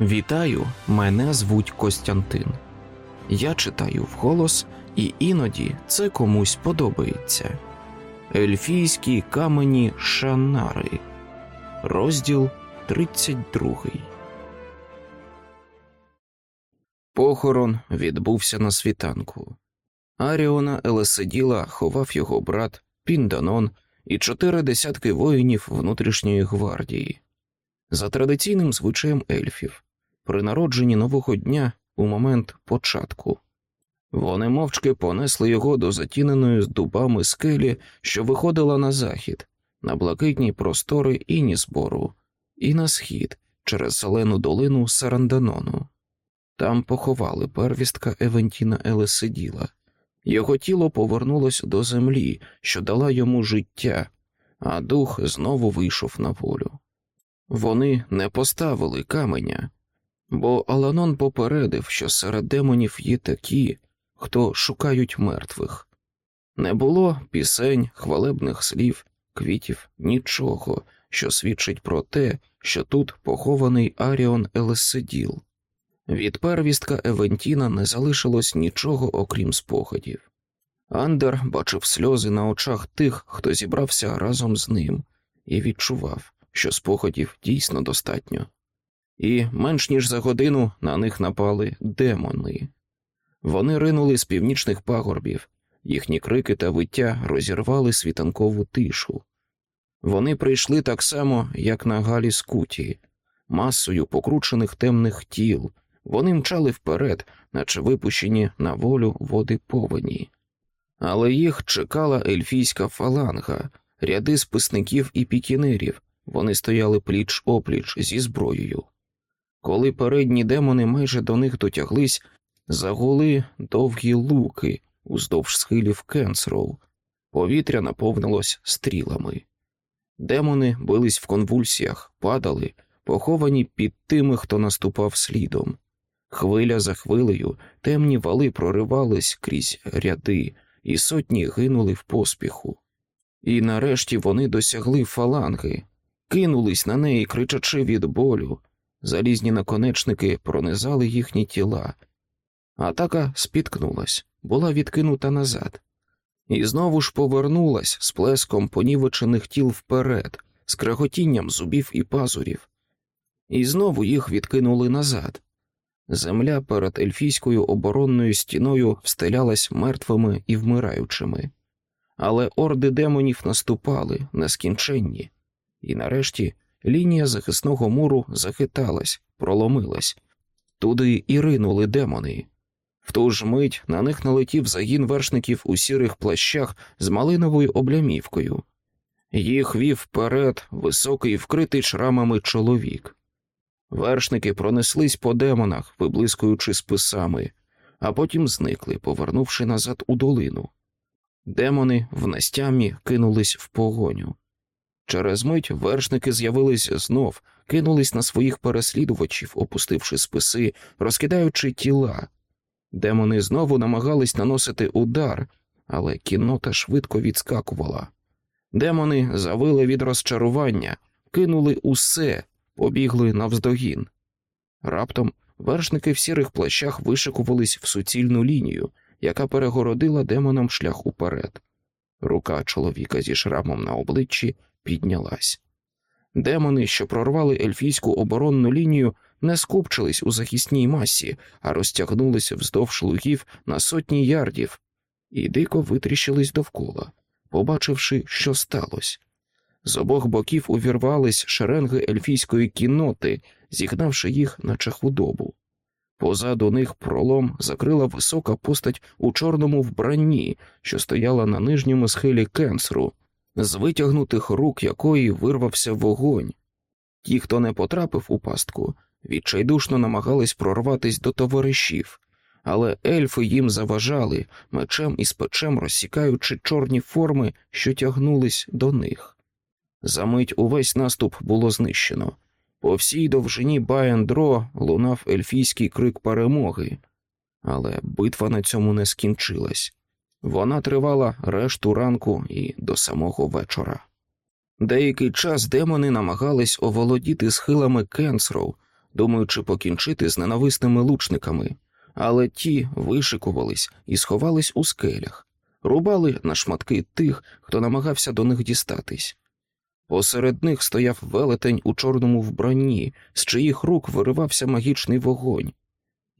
Вітаю, мене звуть Костянтин. Я читаю вголос, і іноді це комусь подобається. Ельфійські камені Шанари. Розділ 32. Похорон відбувся на світанку. Аріона Елеседіла ховав його брат Пінданон і чотири десятки воїнів внутрішньої гвардії. За традиційним звичаєм ельфів, при народженні нового дня у момент початку. Вони мовчки понесли його до затіненої з дубами скелі, що виходила на захід, на блакитні простори Інісбору, і на схід через зелену долину Саранданону. Там поховали первістка Евентіна Елесиділа. Його тіло повернулось до землі, що дала йому життя, а дух знову вийшов на волю. Вони не поставили каменя, бо Аланон попередив, що серед демонів є такі, хто шукають мертвих. Не було пісень, хвалебних слів, квітів, нічого, що свідчить про те, що тут похований Аріон Елесиділ. Від первістка Евентіна не залишилось нічого окрім спогадів. Андер бачив сльози на очах тих, хто зібрався разом з ним, і відчував, що спогадів дійсно достатньо. І менш ніж за годину на них напали демони. Вони ринули з північних пагорбів, їхні крики та виття розірвали світанкову тишу. Вони прийшли так само, як на Галі Скуті, масою покручених темних тіл. Вони мчали вперед, наче випущені на волю води повені. Але їх чекала ельфійська фаланга, ряди списників і пікінерів. Вони стояли пліч опліч зі зброєю. Коли передні демони майже до них дотяглись, загули довгі луки уздовж схилів Кенсроу. Повітря наповнилось стрілами. Демони бились в конвульсіях, падали, поховані під тими, хто наступав слідом. Хвиля за хвилею темні вали проривались крізь ряди, і сотні гинули в поспіху. І нарешті вони досягли фаланги, кинулись на неї, кричачи від болю, залізні наконечники пронизали їхні тіла. Атака спіткнулась, була відкинута назад, і знову ж повернулась з плеском понівечених тіл вперед, з креготінням зубів і пазурів, і знову їх відкинули назад. Земля перед ельфійською оборонною стіною встелялась мертвими і вмираючими, але орди демонів наступали нескінченні, і нарешті лінія захисного муру захиталась, проломилась. Туди і ринули демони. В ту ж мить на них налетів загін вершників у сірих плащах з малиновою облямівкою. Їх вів вперед високий вкритий шрамами чоловік. Вершники пронеслись по демонах, виблискуючи списами, а потім зникли, повернувши назад у долину. Демони в настямі кинулись в погоню. Через мить вершники з'явились знов, кинулись на своїх переслідувачів, опустивши списи, розкидаючи тіла. Демони знову намагались наносити удар, але кіннота швидко відскакувала. Демони завили від розчарування, кинули усе, побігли навздогін. Раптом вершники в сірих плащах вишикувались в суцільну лінію, яка перегородила демонам шлях уперед. Рука чоловіка зі шрамом на обличчі піднялась. Демони, що прорвали ельфійську оборонну лінію, не скупчились у захисній масі, а розтягнулися вздовж лугів на сотні ярдів і дико витріщились довкола, побачивши, що сталося. З обох боків увірвались шеренги ельфійської кінноти, зігнавши їх, наче худобу. Позаду них пролом закрила висока постать у чорному вбранні, що стояла на нижньому схилі кенсру, з витягнутих рук якої вирвався вогонь. Ті, хто не потрапив у пастку, відчайдушно намагались прорватися до товаришів, але ельфи їм заважали, мечем і спечем розсікаючи чорні форми, що тягнулись до них. Замить увесь наступ було знищено. По всій довжині Баєндро лунав ельфійський крик перемоги, але битва на цьому не скінчилась. Вона тривала решту ранку і до самого вечора. Деякий час демони намагались оволодіти схилами Кенсроу, думаючи покінчити з ненависними лучниками, але ті вишикувались і сховались у скелях, рубали на шматки тих, хто намагався до них дістатись. Посеред них стояв велетень у чорному вбранні, з чиїх рук виривався магічний вогонь.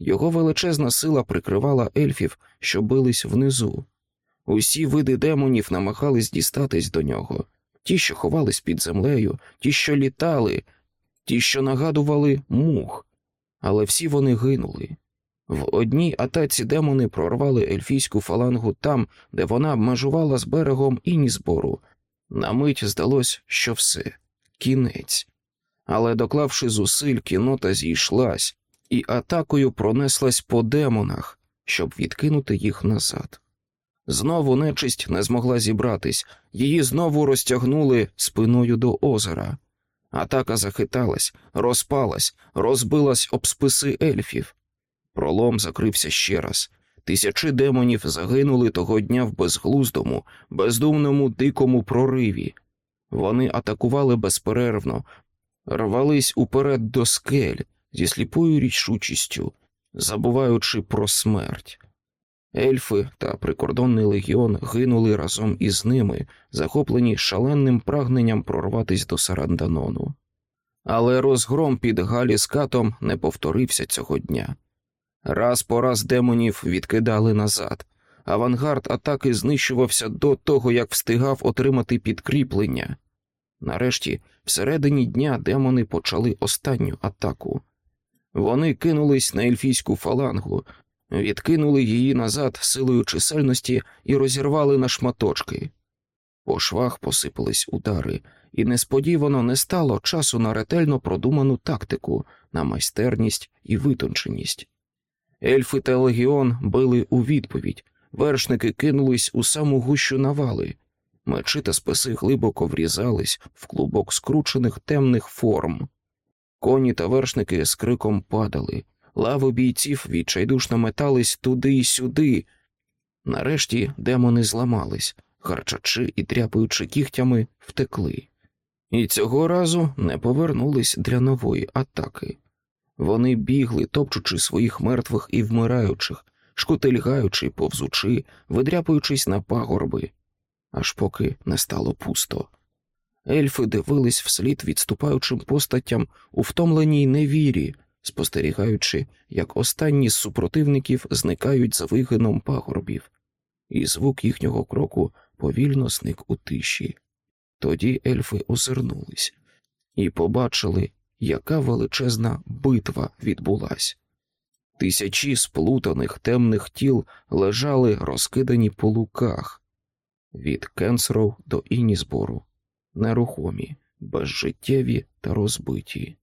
Його величезна сила прикривала ельфів, що бились внизу. Усі види демонів намагались дістатись до нього ті, що ховались під землею, ті, що літали, ті, що нагадували мух, але всі вони гинули. В одній атаці демони прорвали ельфійську фалангу там, де вона межувала з берегом Інісбору. На мить здалось, що все кінець. Але, доклавши зусиль, кінота зійшлась і атакою пронеслась по демонах, щоб відкинути їх назад. Знову нечисть не змогла зібратись, її знову розтягнули спиною до озера. Атака захиталась, розпалась, розбилась об списи ельфів. Пролом закрився ще раз. Тисячі демонів загинули того дня в безглуздому, бездумному дикому прориві. Вони атакували безперервно, рвались уперед до скель зі сліпою рішучістю, забуваючи про смерть. Ельфи та прикордонний легіон гинули разом із ними, захоплені шаленим прагненням прорватися до Саранданону. Але розгром під Галіскатом не повторився цього дня. Раз по раз демонів відкидали назад, авангард атаки знищувався до того, як встигав отримати підкріплення. Нарешті, всередині дня демони почали останню атаку. Вони кинулись на ельфійську фалангу, відкинули її назад силою чисельності і розірвали на шматочки. По швах посипались удари, і несподівано не стало часу на ретельно продуману тактику, на майстерність і витонченість. Ельфи та легіон били у відповідь, вершники кинулись у саму гущу навали, мечі та списи глибоко врізались в клубок скручених темних форм. Коні та вершники з криком падали, лави бійців відчайдушно метались туди й сюди. Нарешті демони зламались, харчачи і тряпаючи кігтями, втекли. І цього разу не повернулись для нової атаки. Вони бігли, топчучи своїх мертвих і вмираючих, шкотильгаючи, повзучи, видряпуючись на пагорби, аж поки не стало пусто. Ельфи дивились вслід відступаючим постатям у втомленій невірі, спостерігаючи, як останні з супротивників зникають за вигином пагорбів, і звук їхнього кроку повільно зник у тиші. Тоді ельфи озирнулись і побачили, яка величезна битва відбулась. Тисячі сплутаних темних тіл лежали розкидані по луках від Кенсров до Інісбору, нерухомі, безжиттєві та розбиті.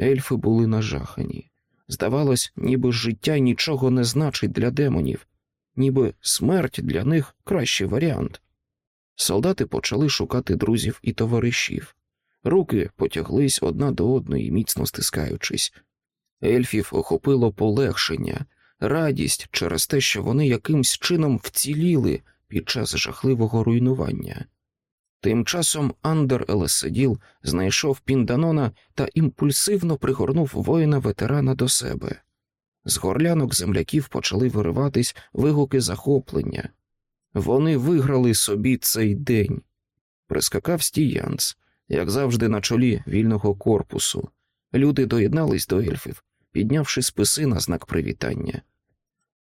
Ельфи були нажахані. Здавалось, ніби життя нічого не значить для демонів, ніби смерть для них кращий варіант. Солдати почали шукати друзів і товаришів. Руки потяглись одна до одної, міцно стискаючись. Ельфів охопило полегшення, радість через те, що вони якимсь чином вціліли під час жахливого руйнування. Тим часом Андер Елеседіл знайшов Пінданона та імпульсивно пригорнув воїна ветерана до себе. З горлянок земляків почали вириватись вигуки захоплення. Вони виграли собі цей день. Прискакав стіянц, як завжди, на чолі вільного корпусу. Люди доєднались до ельфів, піднявши списи на знак привітання.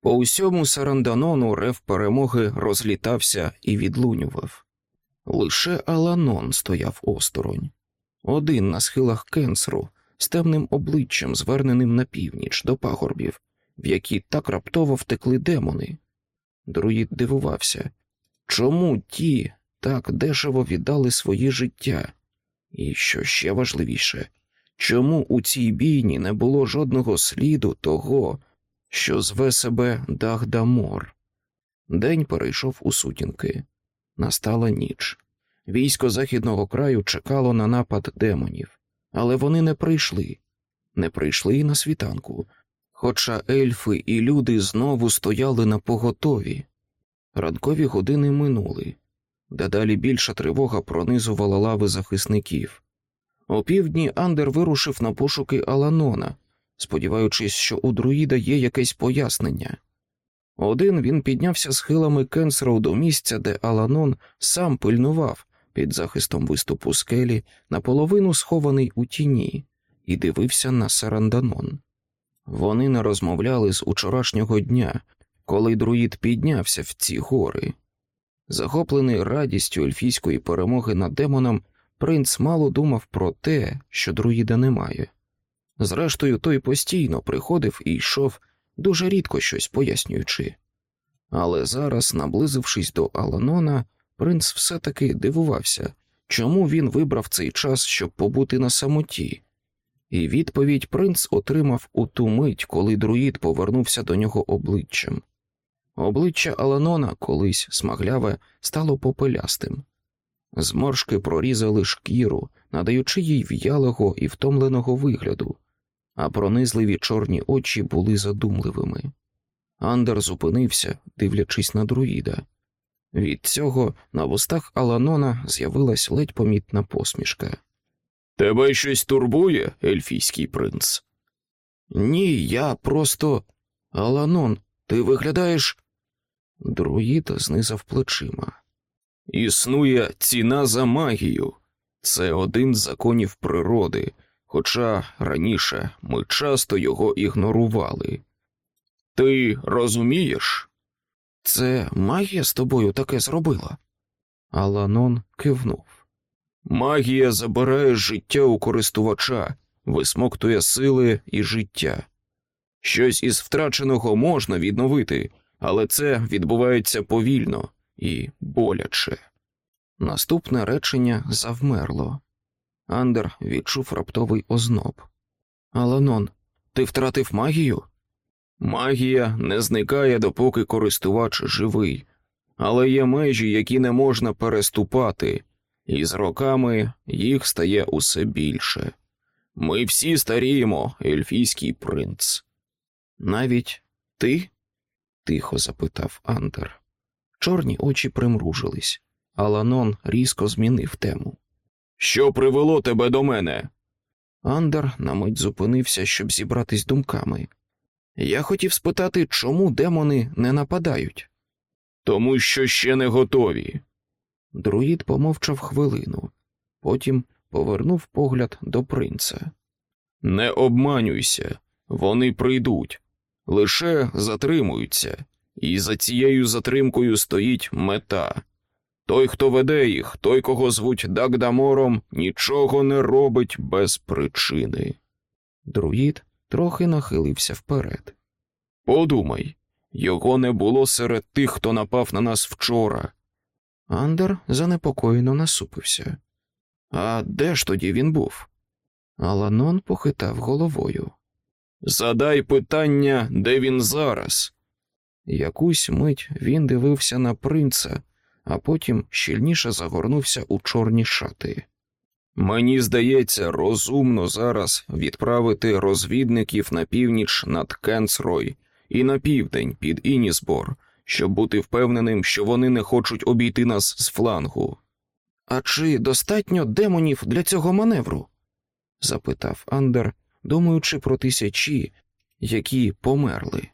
По усьому Саранданону рев перемоги розлітався і відлунював. Лише Аланон стояв осторонь, один на схилах кенсру, з темним обличчям, зверненим на північ до пагорбів, в які так раптово втекли демони. Друїд дивувався, чому ті так дешево віддали свої життя, і що ще важливіше, чому у цій бійні не було жодного сліду того, що зве себе Дагдамор. День перейшов у сутінки. Настала ніч. Військо західного краю чекало на напад демонів, але вони не прийшли, не прийшли і на світанку, хоча ельфи і люди знову стояли на поготові. Ранкові години минули, дедалі більша тривога пронизувала лави захисників. Опівдні Андер вирушив на пошуки Аланона, сподіваючись, що у друїда є якесь пояснення. Один він піднявся схилами Кенсроу до місця, де Аланон сам пильнував під захистом виступу скелі, наполовину схований у тіні, і дивився на Саранданон. Вони не розмовляли з учорашнього дня, коли друїд піднявся в ці гори. Захоплений радістю ельфійської перемоги над демоном, принц мало думав про те, що друїда немає. Зрештою, той постійно приходив і йшов, дуже рідко щось пояснюючи. Але зараз, наблизившись до Аланона, принц все таки дивувався, чому він вибрав цей час, щоб побути на самоті, і відповідь принц отримав у ту мить, коли друїд повернувся до нього обличчям. Обличчя Аланона, колись смагляве, стало попелястим. Зморшки прорізали шкіру, надаючи їй в'ялого і втомленого вигляду, а пронизливі чорні очі були задумливими. Андер зупинився, дивлячись на друїда. Від цього на вустах Аланона з'явилась ледь помітна посмішка. Тебе щось турбує, ельфійський принц? Ні, я просто. Аланон, ти виглядаєш. Друїд знизав плечима. Існує ціна за магію. Це один з законів природи, хоча раніше ми часто його ігнорували. Ти розумієш? Це магія з тобою таке зробила? Аланон кивнув. Магія забирає життя у користувача, висмоктує сили і життя. Щось із втраченого можна відновити, але це відбувається повільно і боляче. Наступне речення завмерло. Андер відчув раптовий озноб. Аланон, ти втратив магію? Магія не зникає, допоки користувач живий, але є межі, які не можна переступати, і з роками їх стає усе більше. Ми всі старіємо, ельфійський принц. Навіть ти? тихо запитав Андер. Чорні очі примружились, а Ланон різко змінив тему. Що привело тебе до мене? Андер на мить зупинився, щоб зібратись думками. Я хотів спитати, чому демони не нападають. Тому що ще не готові. Друїд помовчав хвилину, потім повернув погляд до принца. Не обманюйся, вони прийдуть, лише затримуються, і за цією затримкою стоїть мета. Той, хто веде їх, той, кого звуть Дагдамором, нічого не робить без причини. Друїд трохи нахилився вперед. Подумай, його не було серед тих, хто напав на нас вчора. Андер занепокоєно насупився. А де ж тоді він був? Аланон похитав головою. Задай питання, де він зараз. Якусь мить він дивився на принца, а потім щільніше загорнувся у чорні шати. Мені здається, розумно зараз відправити розвідників на північ над Кенсрой і на південь під Інісбор, щоб бути впевненим, що вони не хочуть обійти нас з флангу. А чи достатньо демонів для цього маневру? запитав Андер, думаючи про тисячі, які померли.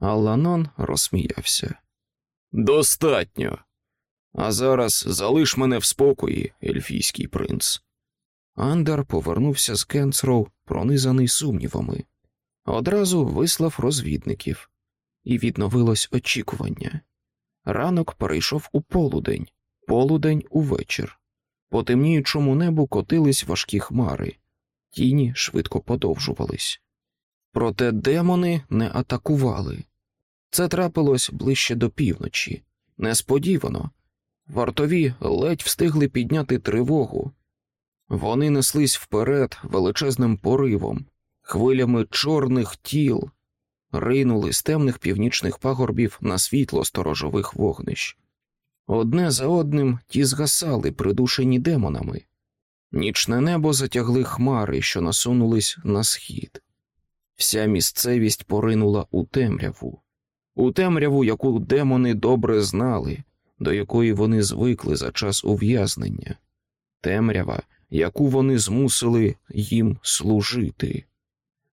Алланон розсміявся. Достатньо. А зараз залиш мене в спокої, ельфійський принц. Андер повернувся з Кенцроу, пронизаний сумнівами, одразу вислав розвідників, і відновилось очікування. Ранок перейшов у полудень, полудень у вечір. По темніючому небу котились важкі хмари, тіні швидко подовжувались. Проте демони не атакували. Це трапилось ближче до півночі, несподівано. Вартові ледь встигли підняти тривогу. Вони неслись вперед величезним поривом, хвилями чорних тіл, ринули з темних північних пагорбів на світло сторожових вогнищ. Одне за одним ті згасали, придушені демонами. Нічне небо затягли хмари, що насунулись на схід. Вся місцевість поринула у темряву, у темряву, яку демони добре знали, до якої вони звикли за час ув'язнення, темрява, яку вони змусили їм служити.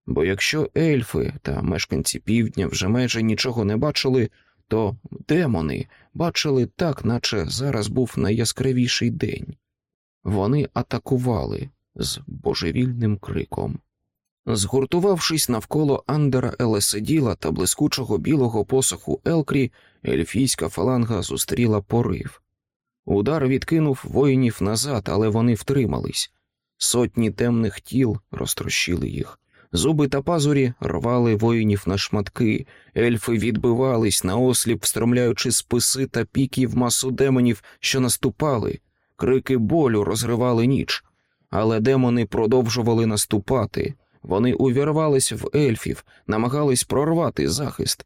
Бо якщо ельфи та мешканці півдня вже майже нічого не бачили, то демони бачили так, наче зараз був найяскравіший день. Вони атакували з божевільним криком. Згуртувавшись навколо Андера Елеседіла та блискучого білого посоху Елкрі, ельфійська фаланга зустріла порив. Удар відкинув воїнів назад, але вони втримались. Сотні темних тіл розтрощили їх. Зуби та пазурі рвали воїнів на шматки, ельфи відбивались наосліп, встромляючи списи та піки в масу демонів, що наступали, крики болю розривали ніч, але демони продовжували наступати. Вони увірвались в ельфів, намагались прорвати захист.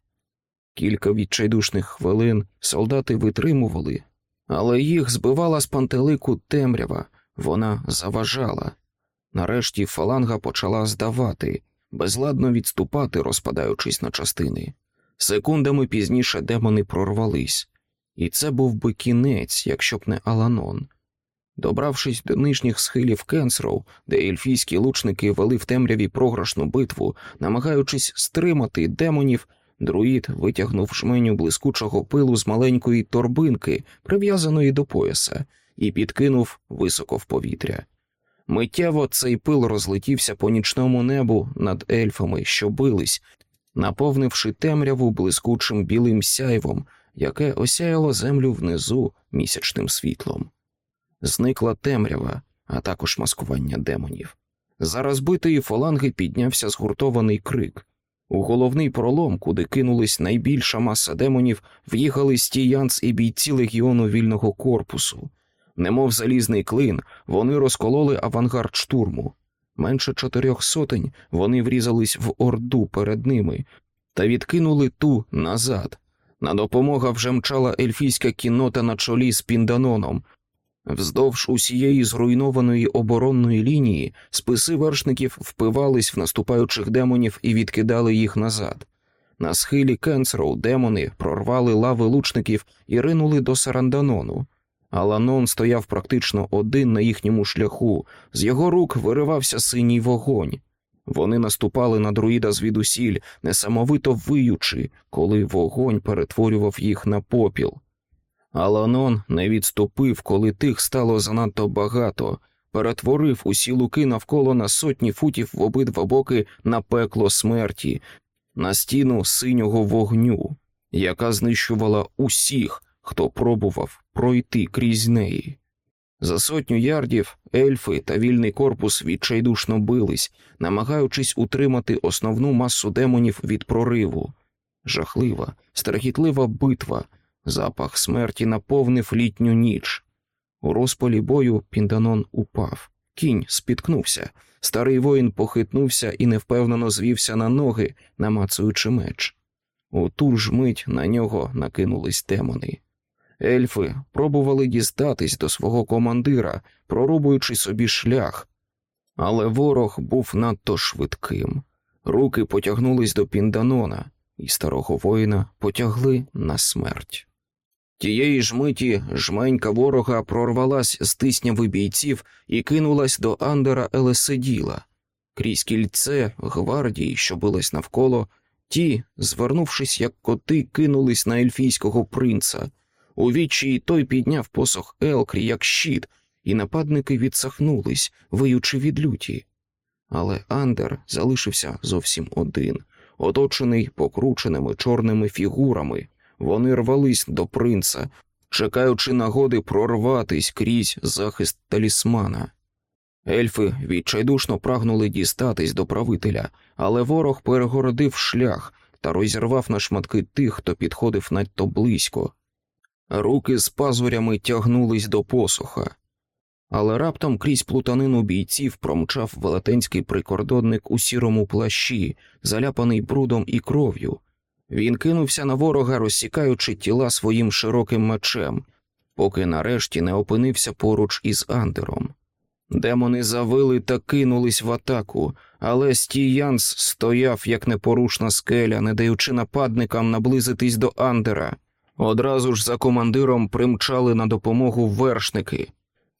Кілька відчайдушних хвилин солдати витримували, але їх збивала з пантелику темрява, вона заважала. Нарешті фаланга почала здавати, безладно відступати, розпадаючись на частини. Секундами пізніше демони прорвались, і це був би кінець, якщо б не Аланон. Добравшись до нижніх схилів Кенсроу, де ельфійські лучники вели в темряві програшну битву, намагаючись стримати демонів, друїд витягнув жменю блискучого пилу з маленької торбинки, прив'язаної до пояса, і підкинув високо в повітря. Миттєво цей пил розлетівся по нічному небу над ельфами, що бились, наповнивши темряву блискучим білим сяйвом, яке осяяло землю внизу місячним світлом. Зникла темрява, а також маскування демонів. За розбитої фаланги піднявся згуртований крик. У головний пролом, куди кинулись найбільша маса демонів, в'їхали стіянц і бійці легіону вільного корпусу. Немов залізний клин, вони розкололи авангард штурму. Менше чотирьох сотень вони врізались в орду перед ними та відкинули ту назад. На допомога вже мчала ельфійська кіннота на чолі з Пінданоном. Вздовж усієї зруйнованої оборонної лінії списи вершників впивались в наступаючих демонів і відкидали їх назад. На схилі Кенсроу демони прорвали лави лучників і ринули до Саранданону. Аланон стояв практично один на їхньому шляху, з його рук виривався синій вогонь. Вони наступали на друїда звідусіль, несамовито виючи, коли вогонь перетворював їх на попіл. Аланон не відступив, коли тих стало занадто багато, перетворив усі луки навколо на сотні футів в обидва боки на пекло смерті, на стіну синього вогню, яка знищувала усіх, хто пробував пройти крізь неї. За сотню ярдів ельфи та вільний корпус відчайдушно бились, намагаючись утримати основну масу демонів від прориву. Жахлива, страхітлива битва, запах смерті наповнив літню ніч. У розпалі бою Пінданон упав, кінь спіткнувся, старий воїн похитнувся і невпевнено звівся на ноги, намацуючи меч. У ту ж мить на нього накинулись демони. Ельфи пробували дістатись до свого командира, прорубуючи собі шлях, але ворог був надто швидким. Руки потягнулись до Пінданона, і старого воїна потягли на смерть. Тієї ж миті жменька ворога прорвалась з тисняви бійців і кинулась до Андера Елеседіла. Крізь кільце гвардії, що билась навколо, ті, звернувшись як коти, кинулись на ельфійського принца. У відчаї той підняв посох Елкрі як щит, і нападники відсахнулись, виючи від люті. Але Андер залишився зовсім один, оточений покрученими чорними фігурами. Вони рвались до принца, чекаючи нагоди прорватись крізь захист талісмана. Ельфи відчайдушно прагнули дістатись до правителя, але ворог перегородив шлях та розірвав на шматки тих, хто підходив надто близько. Руки з пазурями тягнулись до посоха, але раптом крізь плутанину бійців промчав велетенський прикордонник у сірому плащі, заляпаний брудом і кров'ю. Він кинувся на ворога, розсікаючи тіла своїм широким мечем, поки нарешті не опинився поруч із Андером. Демони завили та кинулись в атаку, але Стіянс стояв як непорушна скеля, не даючи нападникам наблизитись до Андера. Одразу ж за командиром примчали на допомогу вершники.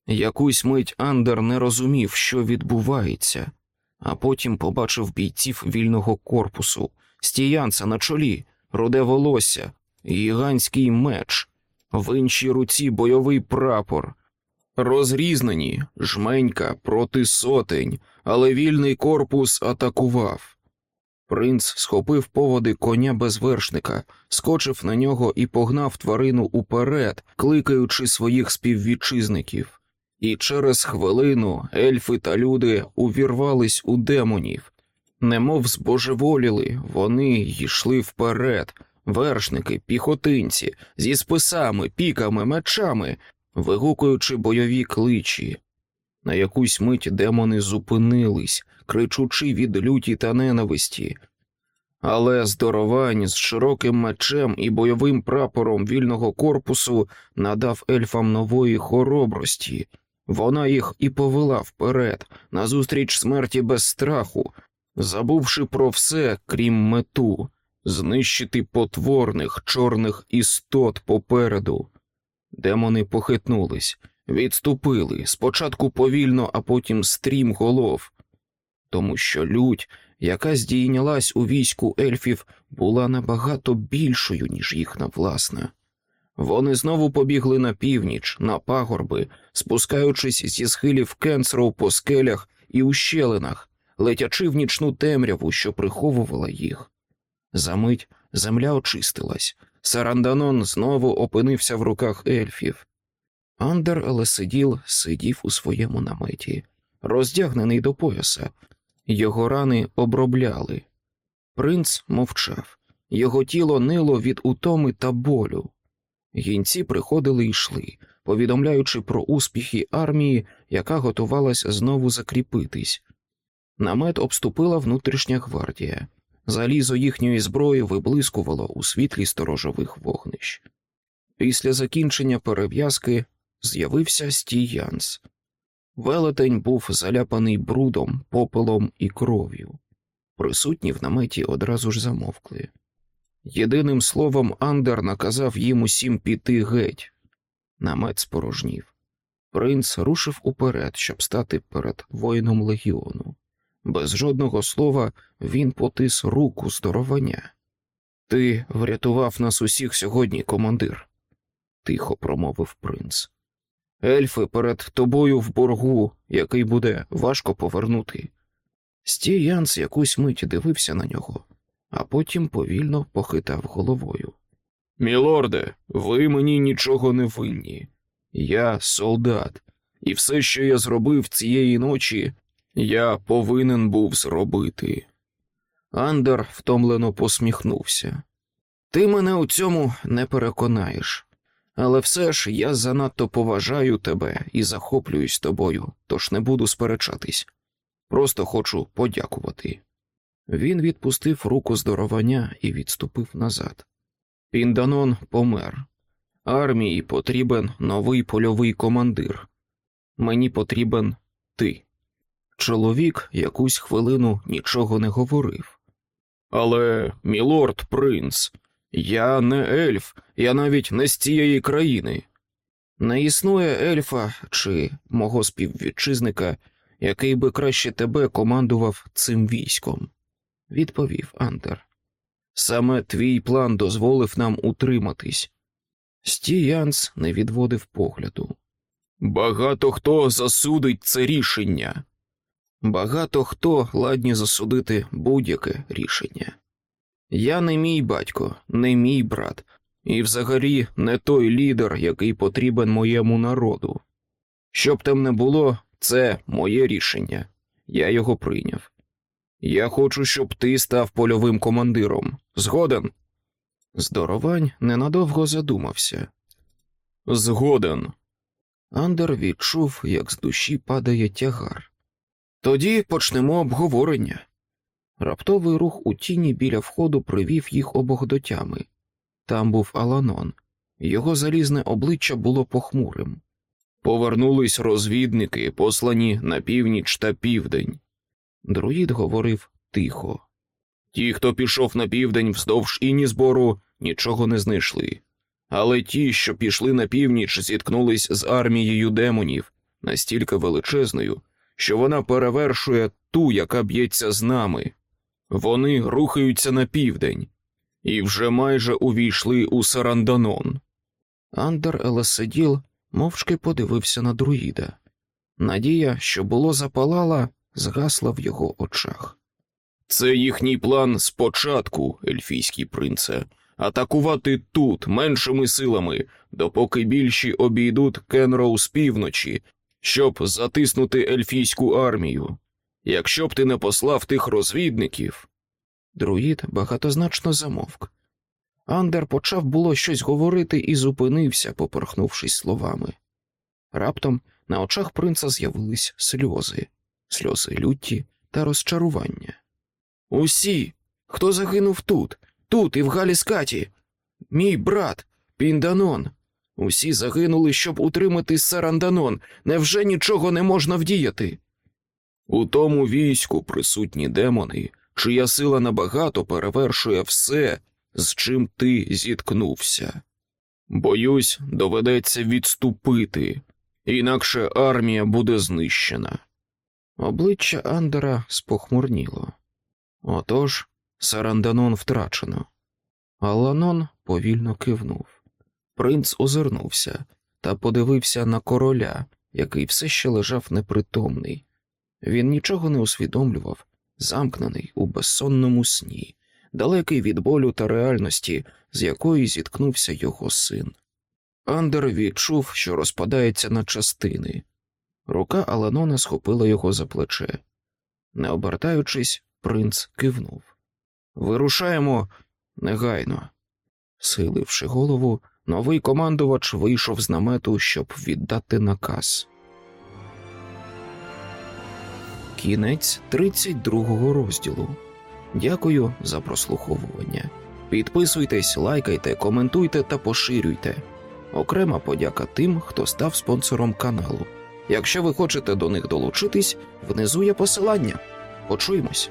Якусь мить Андер не розумів, що відбувається, а потім побачив бійців вільного корпусу, стіянця на чолі, руде волосся, гігантський меч, в іншій руці бойовий прапор. Розрізнені, жменька проти сотень, але вільний корпус атакував. Принц схопив поводи коня без вершника, скочив на нього і погнав тварину уперед, кликаючи своїх співвітчизників. І через хвилину ельфи та люди увірвались у демонів. Немов збожеволіли, вони йшли вперед, вершники, піхотинці, зі списами, піками, мечами, вигукуючи бойові кличі. На якусь мить демони зупинились, кричучи від люті та ненависті. Але здоровань з широким мечем і бойовим прапором вільного корпусу надав ельфам нової хоробрості. Вона їх і повела вперед, назустріч смерті без страху, забувши про все, крім мету, знищити потворних чорних істот попереду. Демони похитнулись, відступили спочатку повільно, а потім стрім голов, тому що лють, яка здійнялась у війську ельфів, була набагато більшою, ніж їхна власна. Вони знову побігли на північ, на пагорби, спускаючись зі схилів Кенсроу по скелях і ущелинах, летячи в нічну темряву, що приховувала їх. Замить земля очистилась, Саранданон знову опинився в руках ельфів. Андер Елесиділ сидів у своєму наметі, роздягнений до пояса. Його рани обробляли. Принц мовчав, його тіло нило від утоми та болю. Гінці приходили і йшли, повідомляючи про успіхи армії, яка готувалась знову закріпитись. Намет обступила внутрішня гвардія. Залізо їхньої зброї виблискувало у світлі сторожових вогнищ. Після закінчення перев'язки з'явився Стій Янс. Велетень був заляпаний брудом, попелом і кров'ю. Присутні в наметі одразу ж замовкли. Єдиним словом Андер наказав їм усім піти геть. Намет спорожнів. Принц рушив уперед, щоб стати перед воїном легіону. Без жодного слова він потис руку здоровання. Ти врятував нас усіх сьогодні, командир, тихо промовив принц. Ельфи перед тобою в боргу, який буде важко повернути. Стій Янс якусь мить дивився на нього, а потім повільно похитав головою. Мілорде, ви мені нічого не винні. Я солдат, і все, що я зробив цієї ночі, я повинен був зробити. Андер втомлено посміхнувся. Ти мене у цьому не переконаєш, але все ж я занадто поважаю тебе і захоплююсь тобою, тож не буду сперечатись. Просто хочу подякувати. Він відпустив руку здоровання і відступив назад. Пінданон помер. Армії потрібен новий польовий командир. Мені потрібен ти. Чоловік якусь хвилину нічого не говорив. Але, мілорд принц, я не ельф, я навіть не з цієї країни. Не існує ельфа чи мого співвітчизника, який би краще тебе командував цим військом, відповів Андер. Саме твій план дозволив нам утриматись. Стіянс не відводив погляду. Багато хто засудить це рішення. Багато хто ладні засудити будь-яке рішення. Я не мій батько, не мій брат, і взагалі не той лідер, який потрібен моєму народу. Щоб там не було, це моє рішення. Я його прийняв. Я хочу, щоб ти став польовим командиром. Згоден. Здоровань ненадовго задумався. Згоден. Андер відчув, як з душі падає тягар. Тоді почнемо обговорення. Раптовий рух у тіні біля входу привів їх обох до тями. Там був Аланон, його залізне обличчя було похмурим. Повернулись розвідники, послані на північ та південь. Друїд говорив тихо. Ті, хто пішов на південь вздовж іні збору, нічого не знайшли. Але ті, що пішли на північ, зіткнулись з армією демонів, настільки величезною, що вона перевершує ту, яка б'ється з нами. Вони рухаються на південь і вже майже увійшли у Саранданон. Андер Елеседіл мовчки подивився на друїда. Надія, що було запалала, згасла в його очах. Це їхній план спочатку, ельфійський принце, атакувати тут меншими силами, допоки більші обійдуть Кенроу з півночі, щоб затиснути ельфійську армію. Якщо б ти не послав тих розвідників. Друїд багатозначно замовк. Андер почав було щось говорити і зупинився, поперхнувшись словами. Раптом на очах принца з'явились сльози, сльози люті та розчарування. Усі, хто загинув тут, тут і в Галіскаті, мій брат, Пінданон. Усі загинули, щоб утримати Саранданон. Невже нічого не можна вдіяти? У тому війську присутні демони, чия сила набагато перевершує все, з чим ти зіткнувся. Боюсь, доведеться відступити, інакше армія буде знищена. Обличчя Андера спохмурніло. Отож, Саранданон втрачено. Аланон повільно кивнув. Принц озирнувся та подивився на короля, який все ще лежав непритомний. Він нічого не усвідомлював, замкнений у безсонному сні, далекий від болю та реальності, з якої зіткнувся його син. Андер відчув, що розпадається на частини. Рука Аланона схопила його за плече. Не обертаючись, принц кивнув. Вирушаємо негайно. Силивши голову, новий командувач вийшов з намету, щоб віддати наказ. Кінець 32 розділу. Дякую за прослуховування. Підписуйтесь, лайкайте, коментуйте та поширюйте. Окрема подяка тим, хто став спонсором каналу. Якщо ви хочете до них долучитись, внизу є посилання. Почуємось.